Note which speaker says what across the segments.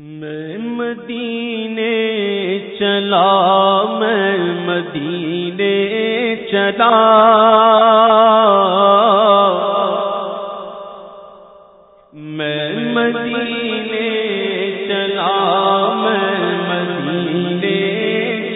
Speaker 1: میں مدینے چلا، میں مدینے چلا۔ میں مدینے چلا، میں مدینے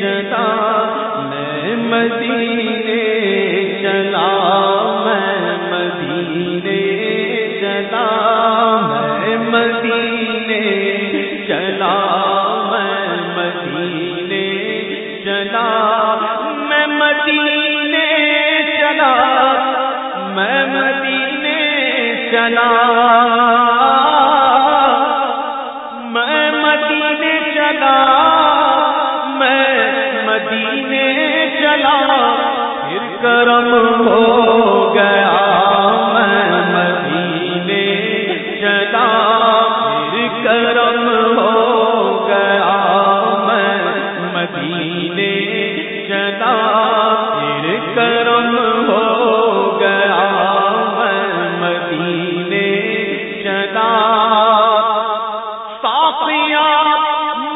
Speaker 1: چلا۔ میں مدینے چلا، میں مدینے چلا۔ میں مدینے چلا۔ میں مدینے چلا۔ پھر کرم ہو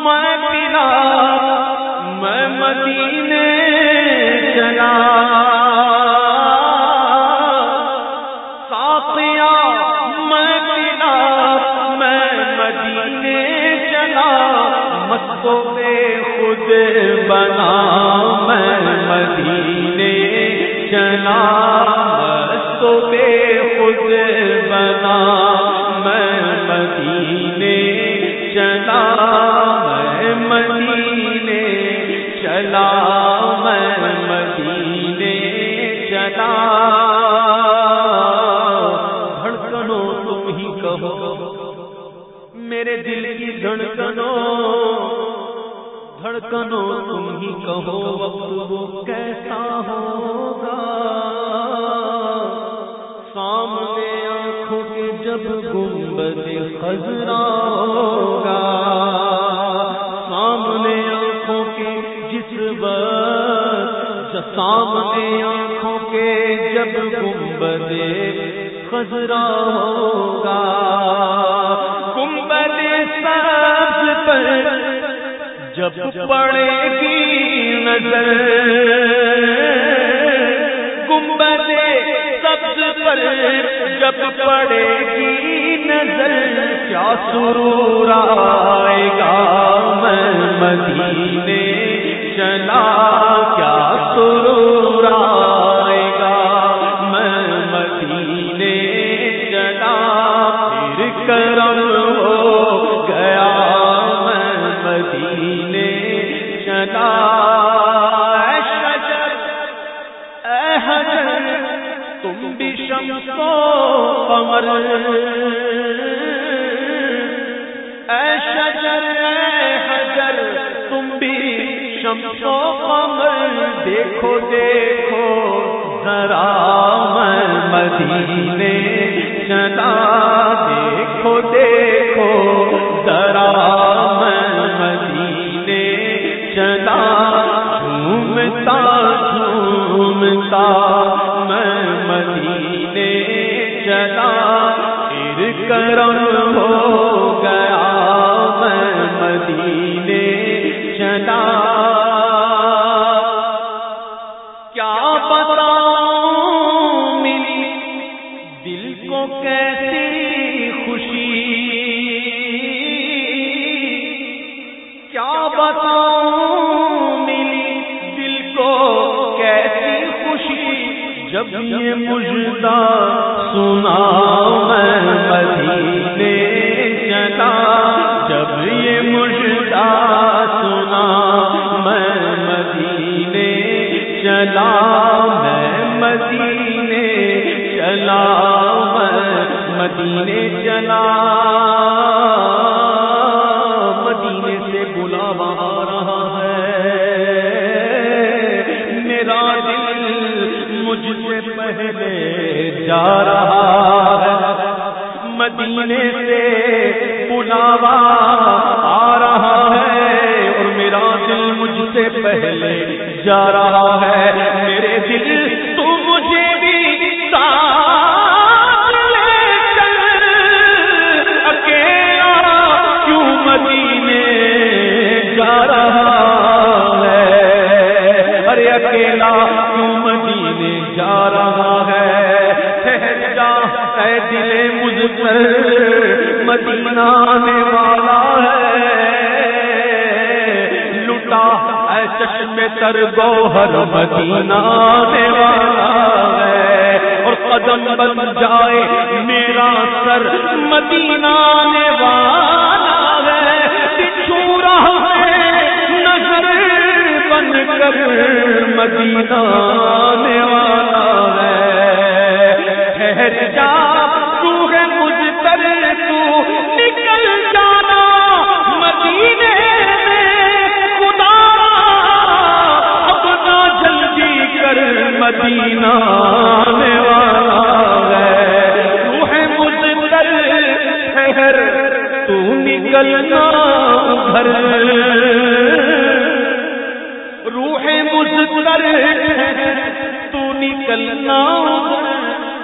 Speaker 1: میں پلا میں مدینے چلا۔ صافیا میں پلا میں مدینے چلا۔ مستو پہ خود بنا۔ میں مدینے چلا۔ مستو پہ خود بنا۔ میں مدینے چلا۔ چلا میں مدینے چلا دھڑکنوں تم ہی کہو، میرے دل کی دھڑکنوں۔ دھڑکنوں تم ہی کہو، وقت وہ کیسا ہوگا۔ سامنے آنکھوں کے جب گنبد خزرا ہوگا۔ سامنے آنکھوں کے جب گنبد خزرا ہوگا۔ گنبد سبز پر جب پڑے گی نظر۔ گنبد سبز پر جب پڑے گی نظر۔ کیا سرور آئے گا میں مدینے کیا سرور آئے گا؟ میں مدینے چلا پھر کرم ہو گیا۔ میں مدینے چلا تم بھی شمس و قمر۔ ذرا میں مدینے۔ چلا دیکھو دیکھو، ذرا میں مدینے۔ چلا جھومتا جھومتا میں مدینے۔ چلا پھر کرم ہو گیا میں مدینے۔ چلا یہ مجدہ سنا میں مدینے چلا۔ جب یہ مجدہ سنا میں مدینے چلا۔ میں مدینے چلا۔ میں مدینے چلا۔ میں جا رہا ہے۔ مدینے سے بلاوا آ رہا ہے اور میرا دل مجھ سے پہلے جا رہا ہے۔ میرے دل تو مجھے اکیلا کیوں جا رہا دل مجھ پر مدینہ آنے والا ہے۔ لٹا اے چشم تر گوہر مدینہ آنے والا ہے۔ اور قدم بن جائے میرا سر مدینہ آنے والا نکلنا گھر روح مزدر تو نکلنا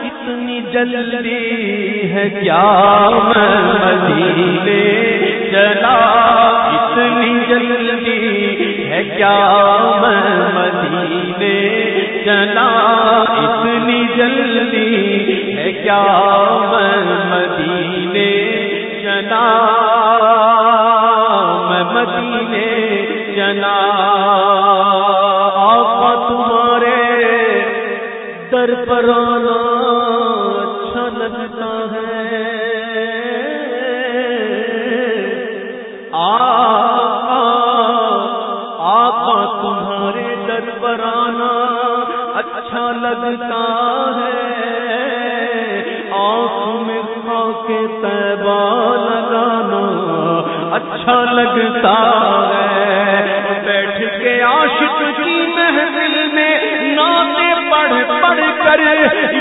Speaker 1: اتنی جلدی ہے کیا میں مدینے چلا اتنی جلدی ہے کیا میں مدینے چلا اتنی جلدی ہے کیا میں مدینے چلا میں مدینے چلا آقا تمہارے در پر آنا اچھا لگتا ہے۔ آقا تمہارے در پر آنا اچھا لگتا ہے۔ آنکھ میں کے تیبا لگانا اچھا لگتا کر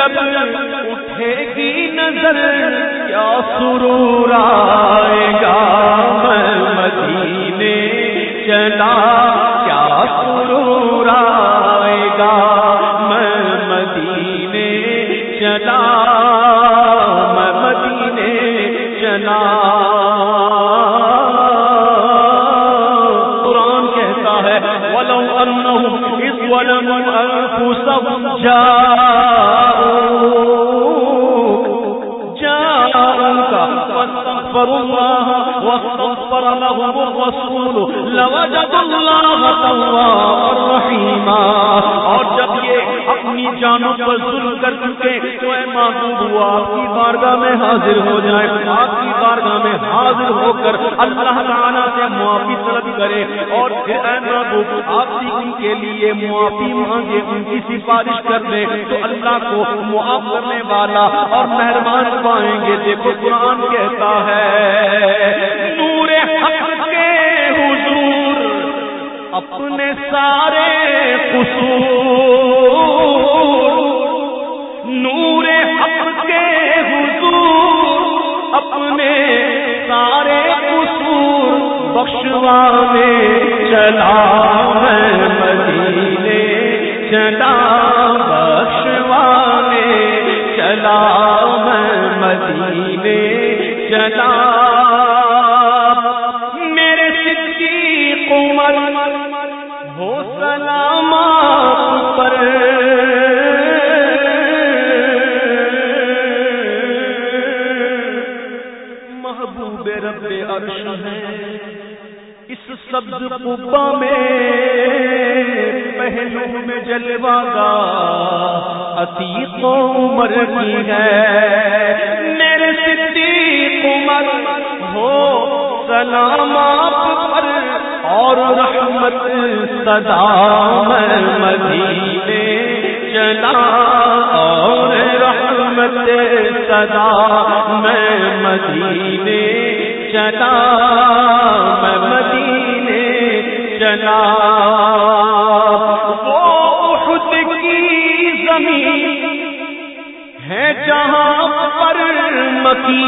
Speaker 1: جب اٹھے گی نظر کیا سرور آئے گا، میں مدینے چلا کیا سرور آئے گا، میں مدینے چلا، میں مدینے چلا۔ قرآن کہتا ہے، ولو انہم اس ولم انفسهم جاؤ استغفروا الله واستغفر لهم الرسول لوجدوا الله توابا رحيما اور جب یہ اپنی جانوں پر ظلم کر چکے تو اے محبوب ہوا آپ کی بارگاہ میں حاضر ہو جائے آپ کی بارگاہ میں حاضر ہو کر اللہ کرے اور پھر اے محبوب، آپ بھی ان کے لیے معافی مانگے ان کی سفارش کر دے تو اللہ کو معاف کرنے والا اور مہربان پائیں گے۔ دیکھو، قرآن کہتا ہے، نور حق کے حضور اپنے سارے قصور، نور حق کے حضور اپنے بخشوانے چلا میں مدینے، چلا بخشوانے چلا میں مدینے، چلا۔ میرے صدیق عمر ہو سلامات پر۔ محبوب رب عرش ہے سبز قبا میں پہلو میں جلوا گا، عتیق عمر کی ہے۔ میرے صدیق عمر، ہو سلام آپ پر، اور رحمت صدا میں مدینے چلا، اور رحمت صدا میں مدینے چلا۔ میں مدینے چلا وہ خود کی زمین ہے جہاں پر مکی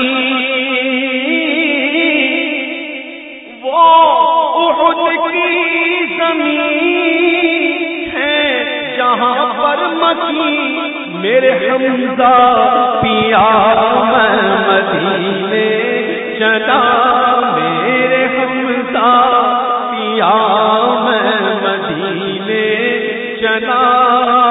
Speaker 1: وہ احد کی زمین ہے جہاں پر مکی میرے حمزہ پیا میں مدینے چلا۔ جنا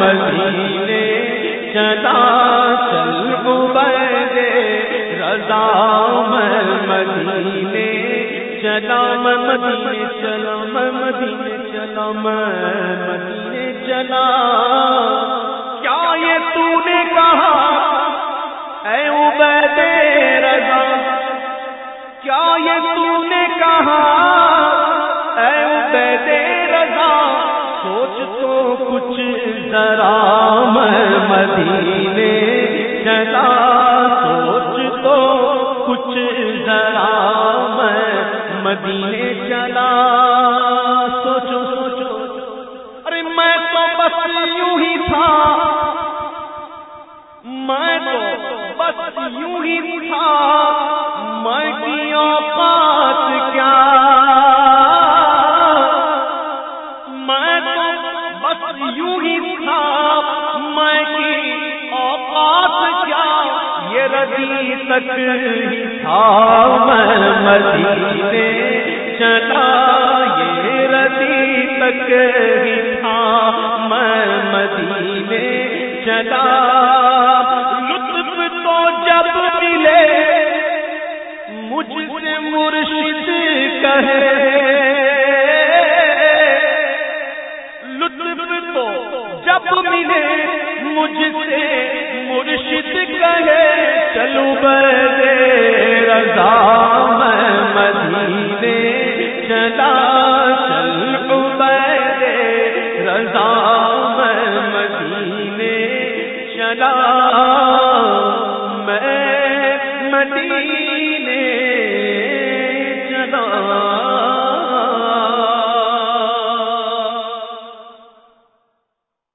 Speaker 1: مدینے چلا چلو بجے رضا میں مدینے چلا میں مدینے سوچ تو کچھ ذرا میں مدینے چلا سوچ تو کچھ ذرا میں مدینے چلا سوچو سوچو۔ ارے میں تو بس یوں ہی تھا۔ میں تو بس یوں ہی تھا۔ میں کی اوقات کیا یہ تک ہی تھا میں مدینے چلا، یہ ردی تک ہی تھا میں مدینے چلا۔ لطف تو جب ملے، مجھ سے مرشد کہے۔ لطف تو جب ملے، مجھ سے مرشد کہے چل